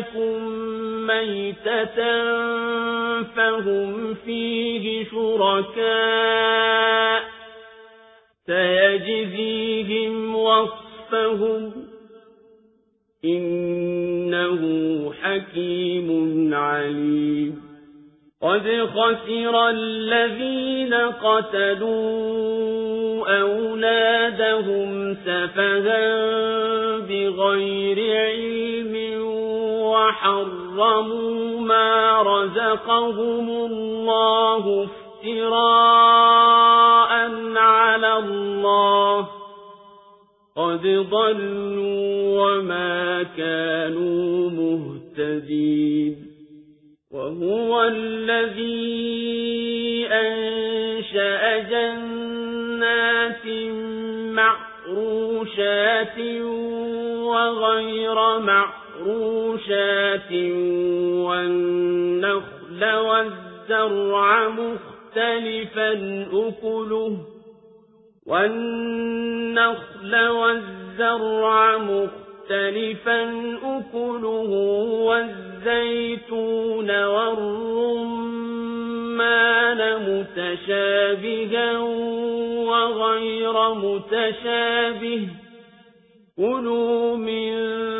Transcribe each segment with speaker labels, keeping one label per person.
Speaker 1: يكن ميتة فهم فيه شركاء سيجزيهم وصفهم إنه حكيم عليم قد خسر الذين قتلوا أولادهم سفها بغير علم وحرموا ما رزقهم الله افتراء على الله. قد ضلوا وما كانوا مهتدين. وهو الذي أنشأ جنات معروشات وغير معروشات والنخل والزرع مختلفا أكله. والنخل والزرع مختلفا أكله. والزيتون والرمان متشابها وغير متشابه. كلوا من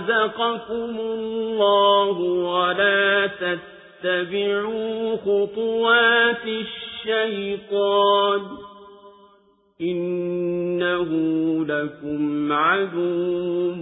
Speaker 1: رزقكم الله ولا تتبعوا خطوات الشيطان إنه لكم عدو